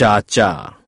cha-cha.